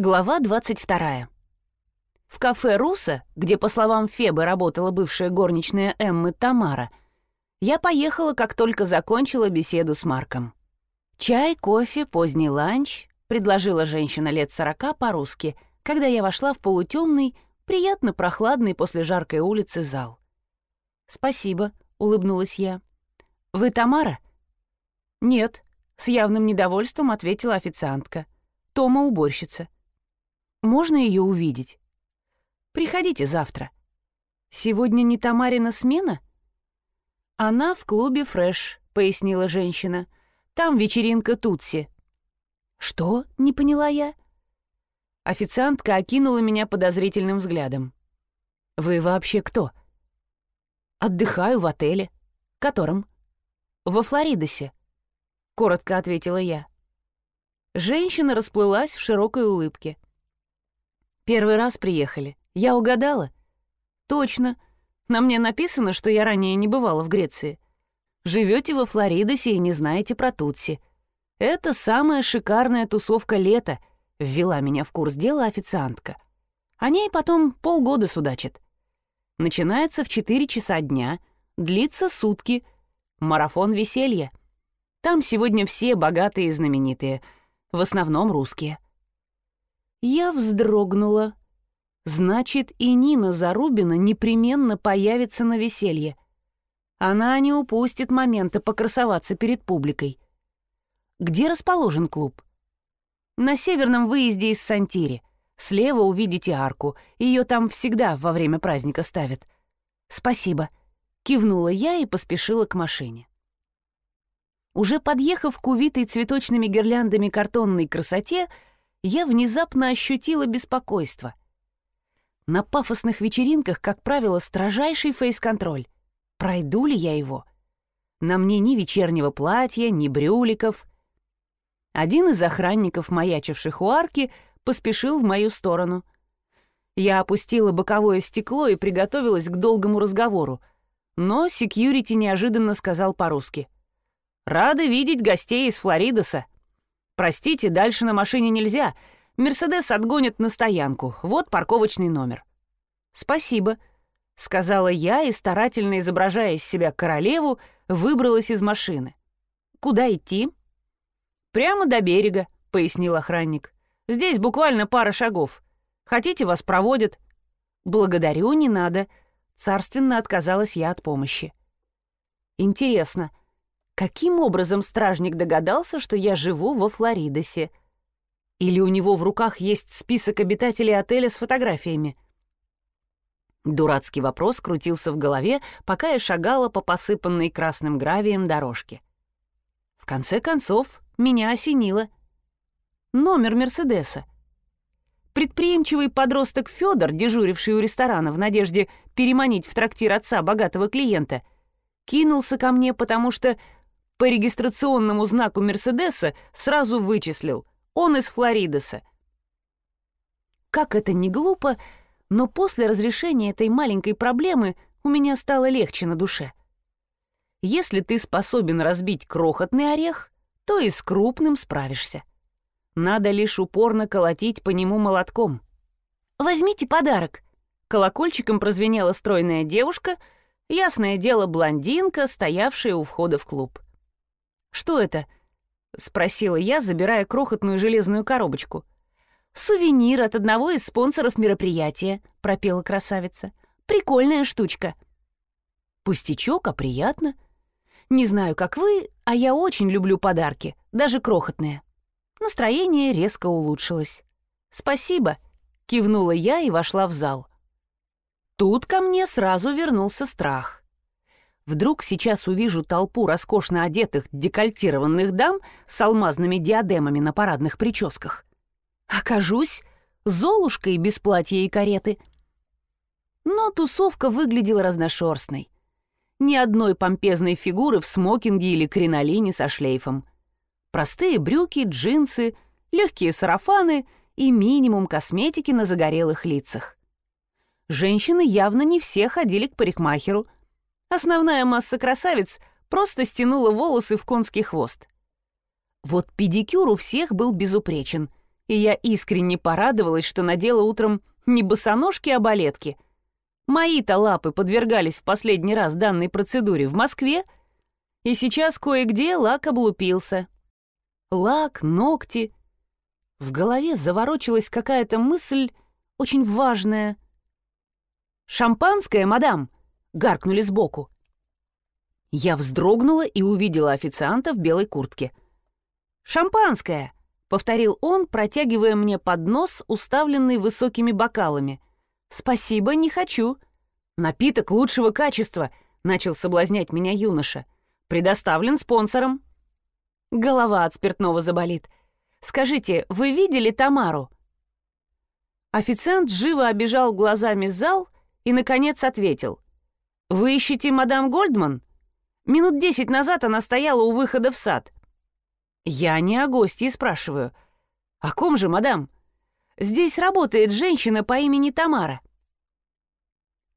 Глава 22. В кафе «Руса», где, по словам Фебы, работала бывшая горничная Эммы Тамара, я поехала, как только закончила беседу с Марком. «Чай, кофе, поздний ланч», — предложила женщина лет сорока по-русски, когда я вошла в полутемный, приятно прохладный после жаркой улицы зал. «Спасибо», — улыбнулась я. «Вы Тамара?» «Нет», — с явным недовольством ответила официантка. «Тома уборщица». Можно ее увидеть? Приходите завтра. Сегодня не Тамарина смена? Она в клубе «Фрэш», — пояснила женщина. Там вечеринка Тутси. Что? Не поняла я. Официантка окинула меня подозрительным взглядом. Вы вообще кто? Отдыхаю в отеле. Котором? Во Флоридосе. Коротко ответила я. Женщина расплылась в широкой улыбке. Первый раз приехали. Я угадала? Точно. На мне написано, что я ранее не бывала в Греции. Живете во Флоридосе и не знаете про Тутси. Это самая шикарная тусовка лета, ввела меня в курс дела официантка. О ней потом полгода судачат. Начинается в 4 часа дня, длится сутки. Марафон веселья. Там сегодня все богатые и знаменитые, в основном русские. Я вздрогнула. Значит, и Нина Зарубина непременно появится на веселье. Она не упустит момента покрасоваться перед публикой. Где расположен клуб? На северном выезде из Сантири. Слева увидите арку. Ее там всегда во время праздника ставят. Спасибо. Кивнула я и поспешила к машине. Уже подъехав к увитой цветочными гирляндами картонной красоте, я внезапно ощутила беспокойство. На пафосных вечеринках, как правило, строжайший фейс-контроль. Пройду ли я его? На мне ни вечернего платья, ни брюликов. Один из охранников, маячивших у арки, поспешил в мою сторону. Я опустила боковое стекло и приготовилась к долгому разговору, но секьюрити неожиданно сказал по-русски. «Рады видеть гостей из Флоридоса. «Простите, дальше на машине нельзя. Мерседес отгонят на стоянку. Вот парковочный номер». «Спасибо», — сказала я и, старательно изображая из себя королеву, выбралась из машины. «Куда идти?» «Прямо до берега», — пояснил охранник. «Здесь буквально пара шагов. Хотите, вас проводят?» «Благодарю, не надо». Царственно отказалась я от помощи. «Интересно, Каким образом стражник догадался, что я живу во Флоридосе? Или у него в руках есть список обитателей отеля с фотографиями? Дурацкий вопрос крутился в голове, пока я шагала по посыпанной красным гравием дорожке. В конце концов, меня осенило. Номер Мерседеса. Предприимчивый подросток Федор, дежуривший у ресторана в надежде переманить в трактир отца богатого клиента, кинулся ко мне, потому что по регистрационному знаку Мерседеса сразу вычислил. Он из Флоридоса. Как это не глупо, но после разрешения этой маленькой проблемы у меня стало легче на душе. Если ты способен разбить крохотный орех, то и с крупным справишься. Надо лишь упорно колотить по нему молотком. «Возьмите подарок!» Колокольчиком прозвенела стройная девушка, ясное дело блондинка, стоявшая у входа в клуб. «Что это?» — спросила я, забирая крохотную железную коробочку. «Сувенир от одного из спонсоров мероприятия», — пропела красавица. «Прикольная штучка». «Пустячок, а приятно. Не знаю, как вы, а я очень люблю подарки, даже крохотные». Настроение резко улучшилось. «Спасибо», — кивнула я и вошла в зал. Тут ко мне сразу вернулся страх. Вдруг сейчас увижу толпу роскошно одетых декольтированных дам с алмазными диадемами на парадных прическах. Окажусь Золушкой без платья и кареты. Но тусовка выглядела разношерстной. Ни одной помпезной фигуры в смокинге или кринолине со шлейфом. Простые брюки, джинсы, легкие сарафаны и минимум косметики на загорелых лицах. Женщины явно не все ходили к парикмахеру — Основная масса красавиц просто стянула волосы в конский хвост. Вот педикюр у всех был безупречен, и я искренне порадовалась, что надела утром не босоножки, а балетки. Мои-то лапы подвергались в последний раз данной процедуре в Москве, и сейчас кое-где лак облупился. Лак, ногти. В голове заворочилась какая-то мысль очень важная. «Шампанское, мадам!» — гаркнули сбоку. Я вздрогнула и увидела официанта в белой куртке. «Шампанское!» — повторил он, протягивая мне поднос, уставленный высокими бокалами. «Спасибо, не хочу». «Напиток лучшего качества», — начал соблазнять меня юноша. «Предоставлен спонсором». Голова от спиртного заболит. «Скажите, вы видели Тамару?» Официант живо обижал глазами зал и, наконец, ответил. «Вы ищете мадам Гольдман?» Минут десять назад она стояла у выхода в сад. Я не о гости спрашиваю. О ком же, мадам? Здесь работает женщина по имени Тамара.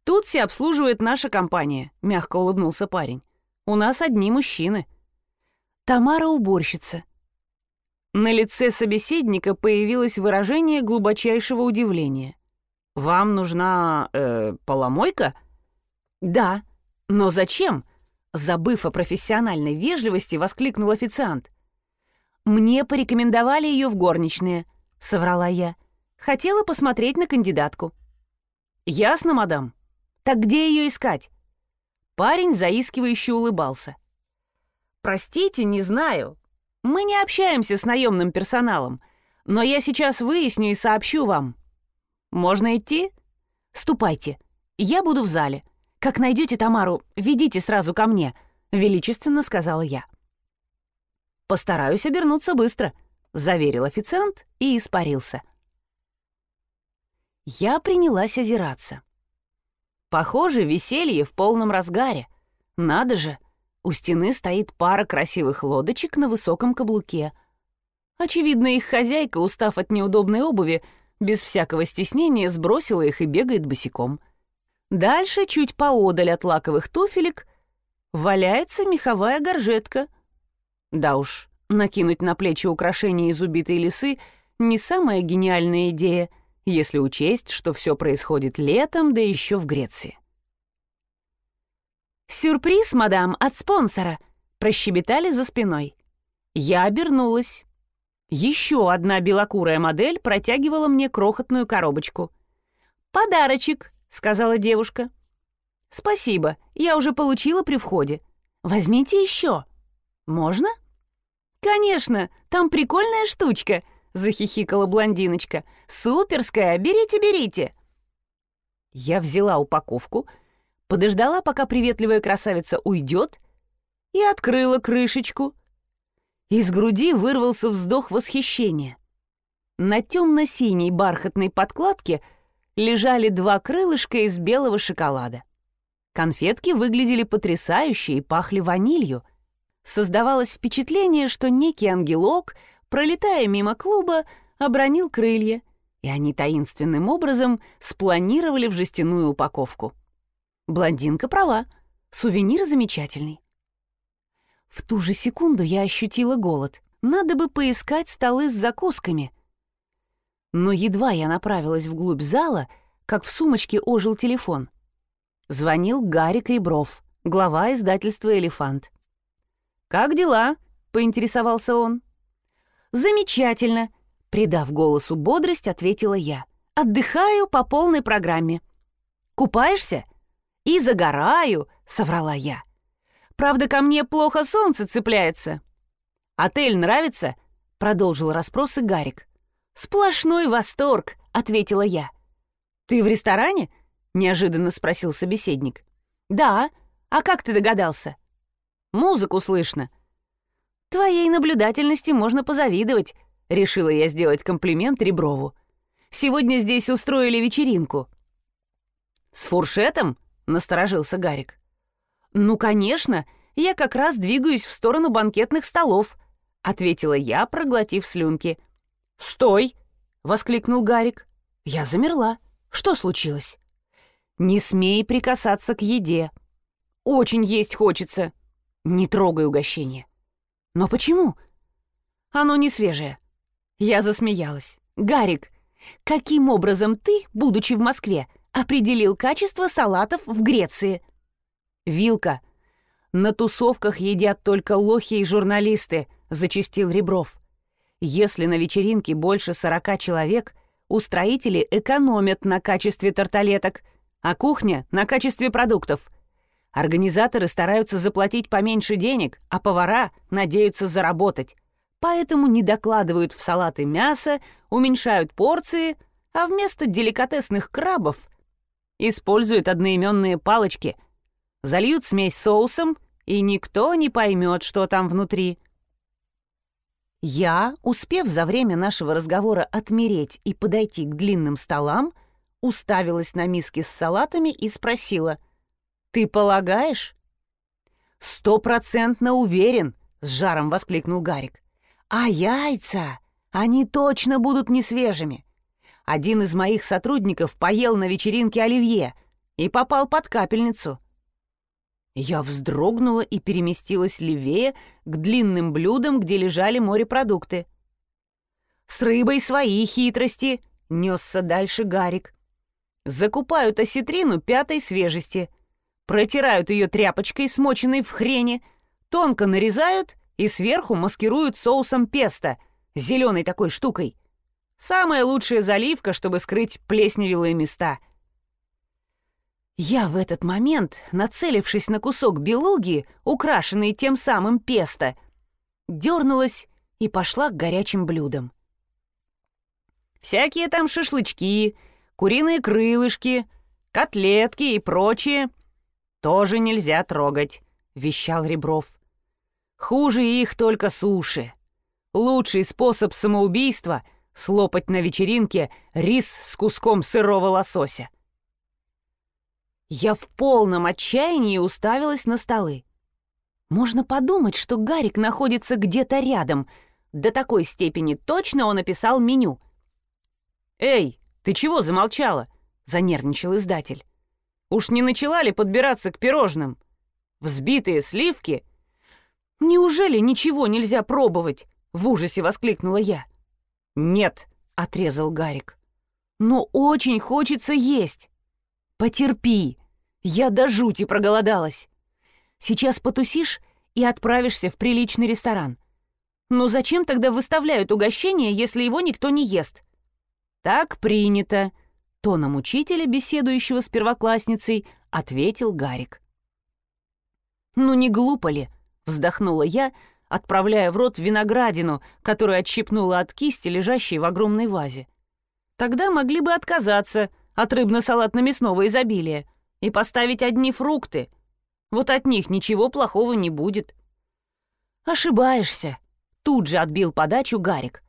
Тут все обслуживает наша компания, мягко улыбнулся парень. У нас одни мужчины. Тамара уборщица. На лице собеседника появилось выражение глубочайшего удивления. «Вам нужна... Э, поломойка?» «Да. Но зачем?» Забыв о профессиональной вежливости, воскликнул официант. «Мне порекомендовали ее в горничные», — соврала я. «Хотела посмотреть на кандидатку». «Ясно, мадам. Так где ее искать?» Парень заискивающе улыбался. «Простите, не знаю. Мы не общаемся с наемным персоналом, но я сейчас выясню и сообщу вам. Можно идти? Ступайте. Я буду в зале. Как найдете Тамару, ведите сразу ко мне», — величественно сказала я. «Постараюсь обернуться быстро», — заверил официант и испарился. Я принялась озираться. Похоже, веселье в полном разгаре. Надо же, у стены стоит пара красивых лодочек на высоком каблуке. Очевидно, их хозяйка, устав от неудобной обуви, без всякого стеснения сбросила их и бегает босиком — Дальше, чуть поодаль от лаковых туфелек, валяется меховая горжетка. Да уж, накинуть на плечи украшения из убитой лисы не самая гениальная идея, если учесть, что все происходит летом, да еще в Греции. «Сюрприз, мадам, от спонсора!» — прощебетали за спиной. Я обернулась. Еще одна белокурая модель протягивала мне крохотную коробочку. «Подарочек!» — сказала девушка. «Спасибо, я уже получила при входе. Возьмите еще. Можно?» «Конечно, там прикольная штучка», — захихикала блондиночка. «Суперская, берите, берите». Я взяла упаковку, подождала, пока приветливая красавица уйдет, и открыла крышечку. Из груди вырвался вздох восхищения. На темно-синей бархатной подкладке — лежали два крылышка из белого шоколада. Конфетки выглядели потрясающе и пахли ванилью. Создавалось впечатление, что некий ангелок, пролетая мимо клуба, обронил крылья, и они таинственным образом спланировали в жестяную упаковку. Блондинка права, сувенир замечательный. В ту же секунду я ощутила голод. Надо бы поискать столы с закусками — но едва я направилась вглубь зала, как в сумочке ожил телефон. Звонил Гарри Ребров, глава издательства «Элефант». «Как дела?» — поинтересовался он. «Замечательно!» — придав голосу бодрость, ответила я. «Отдыхаю по полной программе». «Купаешься?» «И загораю», — соврала я. «Правда, ко мне плохо солнце цепляется». «Отель нравится?» — продолжил расспросы Гарик. «Сплошной восторг», — ответила я. «Ты в ресторане?» — неожиданно спросил собеседник. «Да. А как ты догадался?» «Музыку слышно». «Твоей наблюдательности можно позавидовать», — решила я сделать комплимент Реброву. «Сегодня здесь устроили вечеринку». «С фуршетом?» — насторожился Гарик. «Ну, конечно, я как раз двигаюсь в сторону банкетных столов», — ответила я, проглотив слюнки. — «Стой!» — воскликнул Гарик. Я замерла. Что случилось? «Не смей прикасаться к еде. Очень есть хочется. Не трогай угощение». «Но почему?» «Оно не свежее». Я засмеялась. «Гарик, каким образом ты, будучи в Москве, определил качество салатов в Греции?» «Вилка. На тусовках едят только лохи и журналисты», — зачистил Ребров. «Если на вечеринке больше сорока человек, устроители экономят на качестве тарталеток, а кухня — на качестве продуктов. Организаторы стараются заплатить поменьше денег, а повара надеются заработать. Поэтому не докладывают в салаты мясо, уменьшают порции, а вместо деликатесных крабов используют одноименные палочки, зальют смесь соусом, и никто не поймет, что там внутри. Я, успев за время нашего разговора отмереть и подойти к длинным столам, уставилась на миски с салатами и спросила — «Ты полагаешь?» «Стопроцентно уверен», — с жаром воскликнул Гарик. «А яйца? Они точно будут несвежими. Один из моих сотрудников поел на вечеринке оливье и попал под капельницу». Я вздрогнула и переместилась левее к длинным блюдам, где лежали морепродукты. «С рыбой свои хитрости», — несся дальше Гарик. «Закупают осетрину пятой свежести — протирают ее тряпочкой, смоченной в хрене, тонко нарезают и сверху маскируют соусом песто, зеленой такой штукой. Самая лучшая заливка, чтобы скрыть плесневелые места. Я в этот момент, нацелившись на кусок белуги, украшенный тем самым песто, дернулась и пошла к горячим блюдам. Всякие там шашлычки, куриные крылышки, котлетки и прочее — тоже нельзя трогать», — вещал Ребров. «Хуже их только суши. Лучший способ самоубийства — слопать на вечеринке рис с куском сырого лосося». Я в полном отчаянии уставилась на столы. Можно подумать, что Гарик находится где-то рядом. До такой степени точно он описал меню. «Эй, ты чего замолчала?» — занервничал издатель. Уж не начала ли подбираться к пирожным? Взбитые сливки? Неужели ничего нельзя пробовать? В ужасе воскликнула я. Нет, отрезал Гарик. Но очень хочется есть. Потерпи. Я до жути проголодалась. Сейчас потусишь и отправишься в приличный ресторан. Но зачем тогда выставляют угощение, если его никто не ест? Так принято, Тоном учителя, беседующего с первоклассницей, ответил Гарик. «Ну не глупо ли?» — вздохнула я, отправляя в рот виноградину, которую отщипнула от кисти, лежащей в огромной вазе. Тогда могли бы отказаться от рыбно-салатно-мясного изобилия и поставить одни фрукты. Вот от них ничего плохого не будет. «Ошибаешься», — тут же отбил подачу Гарик.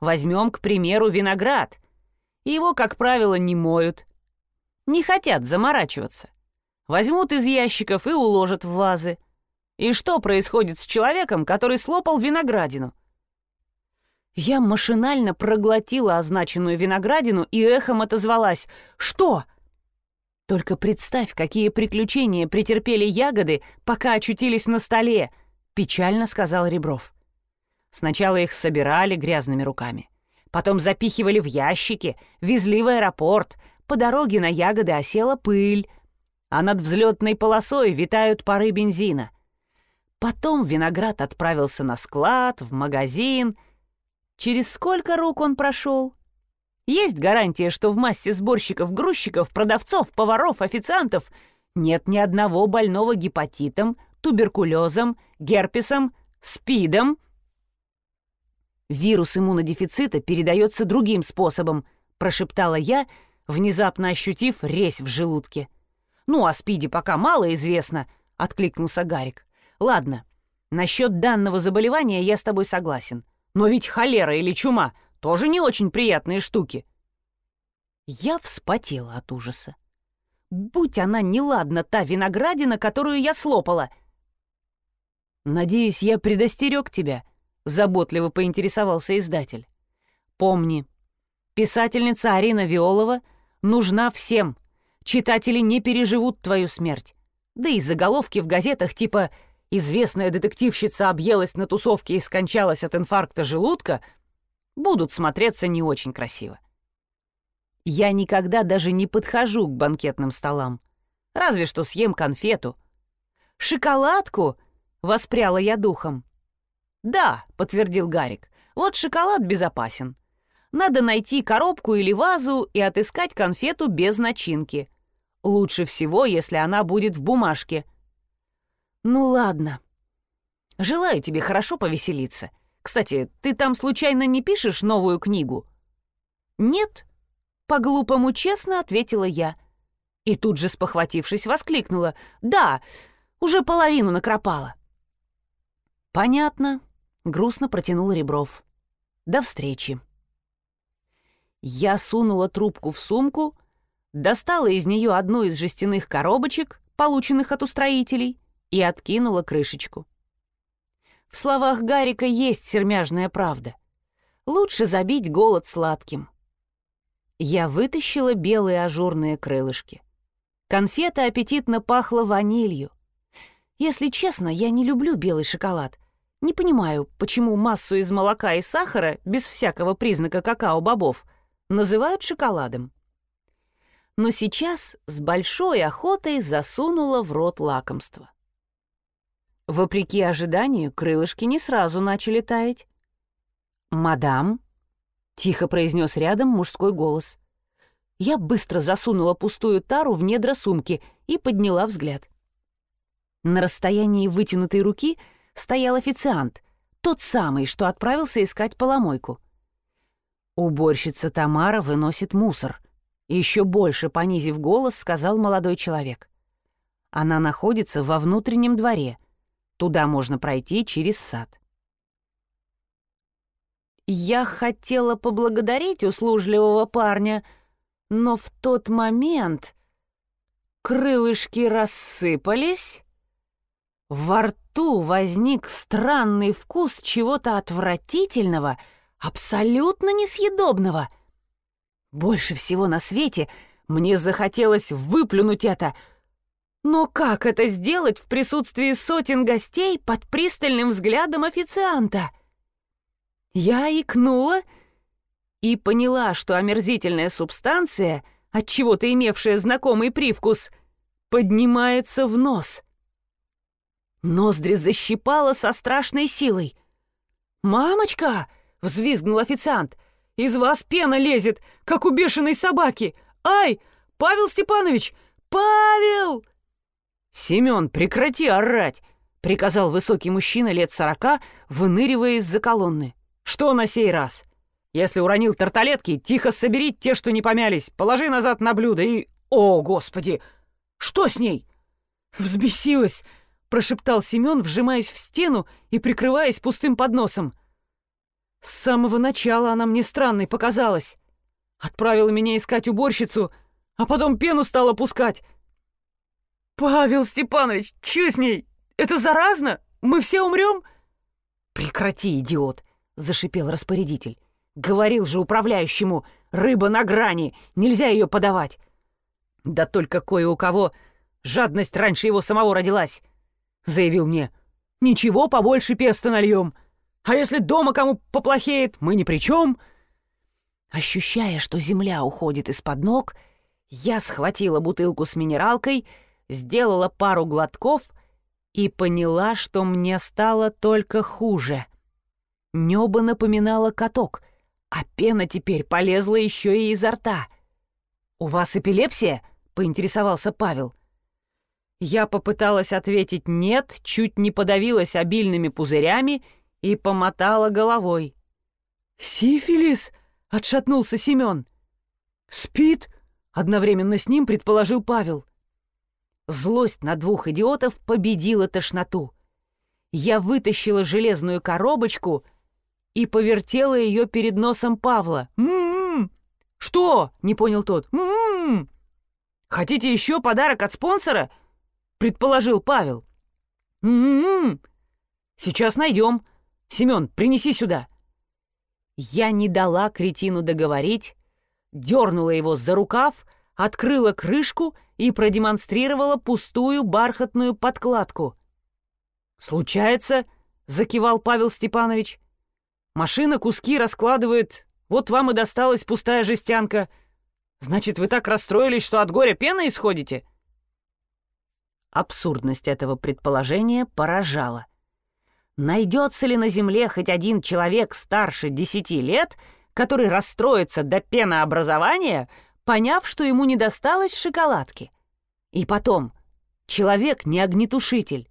«Возьмем, к примеру, виноград его, как правило, не моют. Не хотят заморачиваться. Возьмут из ящиков и уложат в вазы. И что происходит с человеком, который слопал виноградину? Я машинально проглотила означенную виноградину и эхом отозвалась «Что?». Только представь, какие приключения претерпели ягоды, пока очутились на столе, печально сказал Ребров. Сначала их собирали грязными руками. Потом запихивали в ящики, везли в аэропорт. По дороге на ягоды осела пыль, а над взлетной полосой витают пары бензина. Потом виноград отправился на склад, в магазин. Через сколько рук он прошел? Есть гарантия, что в массе сборщиков, грузчиков, продавцов, поваров, официантов нет ни одного больного гепатитом, туберкулезом, герпесом, спидом — «Вирус иммунодефицита передается другим способом», — прошептала я, внезапно ощутив резь в желудке. «Ну, о СПИДе пока мало известно», — откликнулся Гарик. «Ладно, насчет данного заболевания я с тобой согласен. Но ведь холера или чума — тоже не очень приятные штуки». Я вспотела от ужаса. Будь она неладна, та виноградина, которую я слопала. «Надеюсь, я предостерег тебя», — заботливо поинтересовался издатель. «Помни, писательница Арина Виолова нужна всем. Читатели не переживут твою смерть. Да и заголовки в газетах типа «Известная детективщица объелась на тусовке и скончалась от инфаркта желудка» будут смотреться не очень красиво. Я никогда даже не подхожу к банкетным столам. Разве что съем конфету. «Шоколадку?» — воспряла я духом. «Да», — подтвердил Гарик, — «вот шоколад безопасен. Надо найти коробку или вазу и отыскать конфету без начинки. Лучше всего, если она будет в бумажке». «Ну ладно. Желаю тебе хорошо повеселиться. Кстати, ты там случайно не пишешь новую книгу?» «Нет», — по-глупому честно ответила я. И тут же, спохватившись, воскликнула. «Да, уже половину накропала». «Понятно», — грустно протянул Ребров. «До встречи». Я сунула трубку в сумку, достала из нее одну из жестяных коробочек, полученных от устроителей, и откинула крышечку. В словах Гарика есть сермяжная правда. Лучше забить голод сладким. Я вытащила белые ажурные крылышки. Конфета аппетитно пахла ванилью. Если честно, я не люблю белый шоколад. Не понимаю, почему массу из молока и сахара, без всякого признака какао-бобов, называют шоколадом. Но сейчас с большой охотой засунула в рот лакомство. Вопреки ожиданию, крылышки не сразу начали таять. «Мадам», — тихо произнес рядом мужской голос. Я быстро засунула пустую тару в недра сумки и подняла взгляд. На расстоянии вытянутой руки стоял официант, тот самый, что отправился искать поломойку. Уборщица Тамара выносит мусор. Еще больше понизив голос, сказал молодой человек. Она находится во внутреннем дворе. Туда можно пройти через сад. Я хотела поблагодарить услужливого парня, но в тот момент крылышки рассыпались, во рту возник странный вкус чего-то отвратительного, абсолютно несъедобного. Больше всего на свете мне захотелось выплюнуть это — но как это сделать в присутствии сотен гостей под пристальным взглядом официанта? Я икнула и поняла, что омерзительная субстанция, от чего-то имевшая знакомый привкус, поднимается в нос. Ноздри защипала со страшной силой. «Мамочка!» — взвизгнул официант. «Из вас пена лезет, как у бешеной собаки! Ай! Павел Степанович! Павел!» «Семен, прекрати орать!» — приказал высокий мужчина лет сорока, выныривая из-за колонны. «Что на сей раз? Если уронил тарталетки, тихо собери те, что не помялись, положи назад на блюдо и... О, Господи! Что с ней?» «Взбесилась!» — прошептал Семен, вжимаясь в стену и прикрываясь пустым подносом. «С самого начала она мне странной показалась. Отправила меня искать уборщицу, а потом пену стала пускать. «Павел Степанович, что с ней? Это заразно? Мы все умрем?» «Прекрати, идиот!» — зашипел распорядитель. «Говорил же управляющему, рыба на грани, нельзя ее подавать!» «Да только кое у кого жадность раньше его самого родилась!» — заявил мне. «Ничего, побольше песта нальем. А если дома кому поплохеет, мы ни при чем!» Ощущая, что земля уходит из-под ног, я схватила бутылку с минералкой — сделала пару глотков и поняла, что мне стало только хуже. Небо напоминало каток, а пена теперь полезла еще и изо рта. «У вас эпилепсия?» — поинтересовался Павел. Я попыталась ответить «нет», чуть не подавилась обильными пузырями и помотала головой. «Сифилис!» — отшатнулся Семен. «Спит?» — одновременно с ним предположил Павел. Злость на двух идиотов победила тошноту. Я вытащила железную коробочку и повертела ее перед носом Павла. «М-м-м!» «Что?» — не понял тот. «М-м-м!» «Хотите еще подарок от спонсора?» — предположил Павел. «М-м-м!» «Сейчас найдем. Семен, принеси сюда». Я не дала кретину договорить, дернула его за рукав, открыла крышку и продемонстрировала пустую бархатную подкладку. «Случается», — закивал Павел Степанович. Машина куски раскладывает, вот вам и досталась пустая жестянка. Значит, вы так расстроились, что от горя пена исходите?» Абсурдность этого предположения поражала. Найдется ли на Земле хоть один человек старше десяти лет, который расстроится до пенообразования, поняв, что ему не досталось шоколадки? И потом, человек не огнетушитель.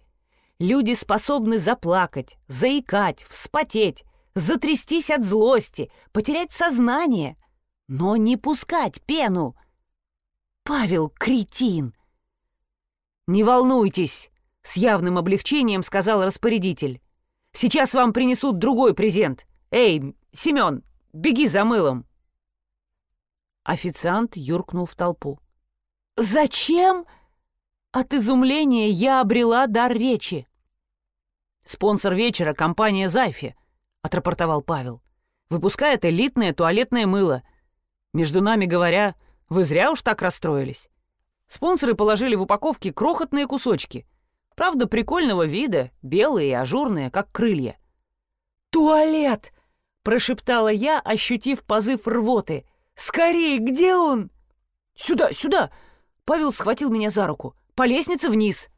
Люди способны заплакать, заикать, вспотеть, затрястись от злости, потерять сознание, но не пускать пену. Павел — кретин. «Не волнуйтесь», — с явным облегчением сказал распорядитель. «Сейчас вам принесут другой презент. Эй, Семен, беги за мылом». Официант юркнул в толпу. «Зачем?» От изумления я обрела дар речи. «Спонсор вечера — компания «Зайфи», — отрапортовал Павел. «Выпускает элитное туалетное мыло. Между нами говоря, вы зря уж так расстроились. Спонсоры положили в упаковке крохотные кусочки. Правда, прикольного вида, белые и ажурные, как крылья. «Туалет!» — прошептала я, ощутив позыв рвоты. «Скорее, где он?» «Сюда, сюда!» Павел схватил меня за руку. «По лестнице вниз!»